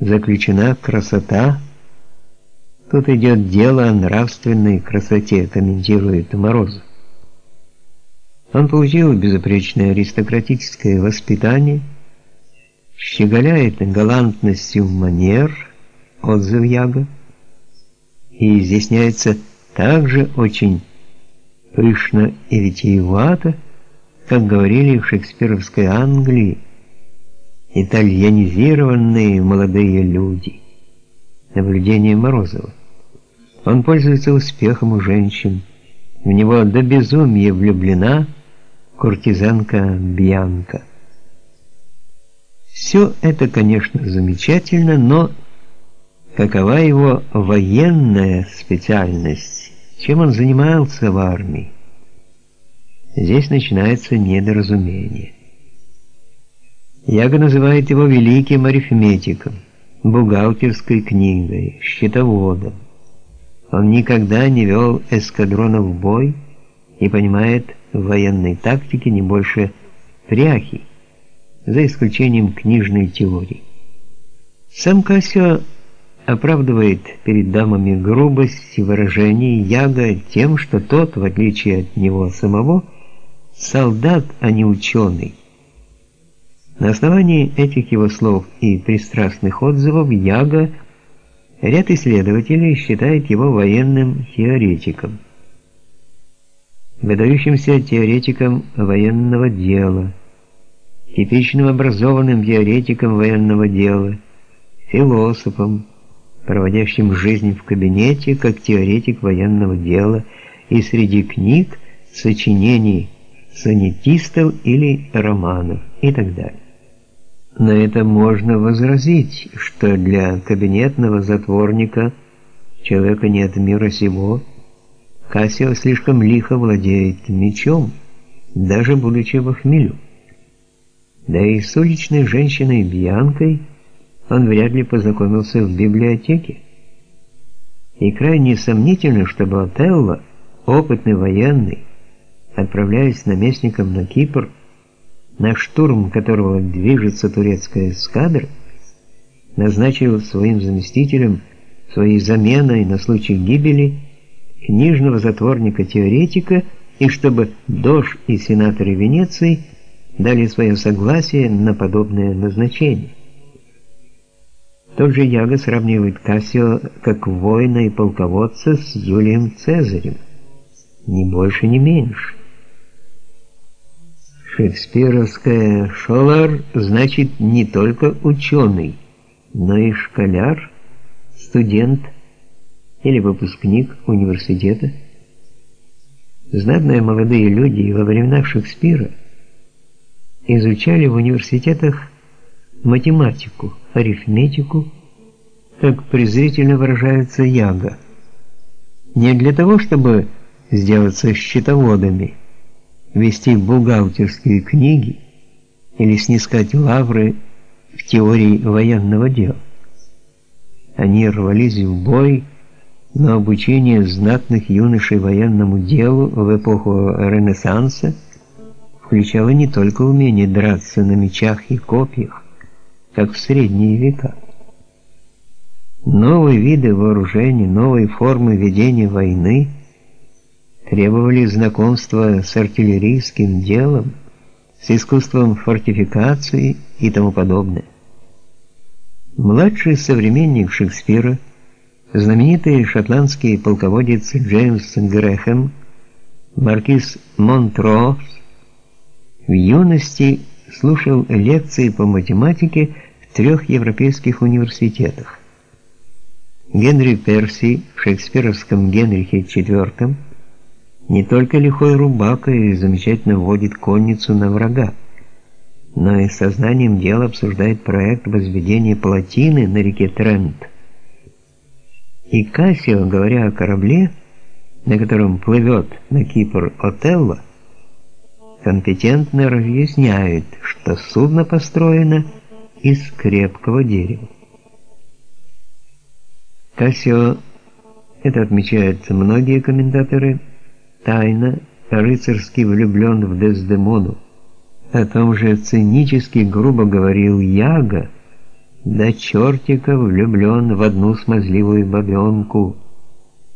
заключена красота. Тут идет дело о нравственной красоте, комментирует Морозов. Он получил безупречное аристократическое воспитание, щеголяет галантностью манер, отзыв Яга, и изъясняется также очень пышно и витиевато, как говорили в шекспировской Англии, итальянизированные молодые люди. Наблюдение Морозова. Он пользуется успехом у женщин. В него до безумия влюблена куртизанка Бьянка. Все это, конечно, замечательно, но какова его военная специальность? Чем он занимался в армии? Здесь начинается недоразумение. Яга называет его великим арифметиком, бухгалтерской книгой, счетоводом. Он никогда не вел эскадронов в бой и понимает в военной тактике не больше пряхи, за исключением книжной теории. Сам Кассио оправдывает перед дамами грубость и выражение Яга тем, что тот, в отличие от него самого, солдат, а не ученый. На основании этих его слов и пристрастных отзывов Яга ряд исследователей считает его военным теоретиком, выдающимся теоретиком военного дела, типичным образованным теоретиком военного дела, философом, проводящим жизнь в кабинете как теоретик военного дела и среди книг, сочинений сонетистов или романов и так далее. На это можно возразить, что для кабинетного затворника, человека нет мира сего, Кассио слишком лихо владеет мечом, даже будучи в хмелю. Да и с уличной женщиной Бьянкой он вряд ли познакомился в библиотеке. И крайне сомнительно, чтобы Отелло, опытный военный, отправляясь наместником на Кипр, на штурм которого движется турецкая эскадра, назначил своим заместителем своей заменой на случай гибели книжного затворника-теоретика и чтобы Дож и сенаторы Венеции дали свое согласие на подобное назначение. Тот же Яго сравнивает Кассио как воина и полководца с Юлием Цезарем, ни больше, ни меньше. Шекспировская «шолар» значит не только ученый, но и школяр, студент или выпускник университета. Знатные молодые люди во времена Шекспира изучали в университетах математику, арифметику, как презрительно выражается Яга, не для того, чтобы сделаться счетоводами – вести бухгалтерские книги или снискать лавры в теории военного дела. Они рвались в бой, но обучение знатных юношей военному делу в эпоху Ренессанса включало не только умение драться на мечах и копьях, как в средние века. Новые виды вооружений, новые формы ведения войны – требовали знакомства с артиллерийским делом, с искусством фортификации и тому подобное. Младший современник Шекспира, знаменитый шотландский полководец Джеймс Грэхэм, маркиз Монтро, в юности слушал лекции по математике в трех европейских университетах. Генри Перси в шекспировском Генрихе IV не только лихой рубака и замечательно вводит конницу на врага, но и сознанием дела обсуждает проект возведения плотины на реке Трент. И Кассио, говоря о корабле, на котором плывет на Кипр Отелло, компетентно разъясняет, что судно построено из крепкого дерева. Кассио, это отмечают многие комментаторы, тайно рыцарски влюблен в Дездемону. О том же цинически грубо говорил Яга, до чертика влюблен в одну смазливую бабенку.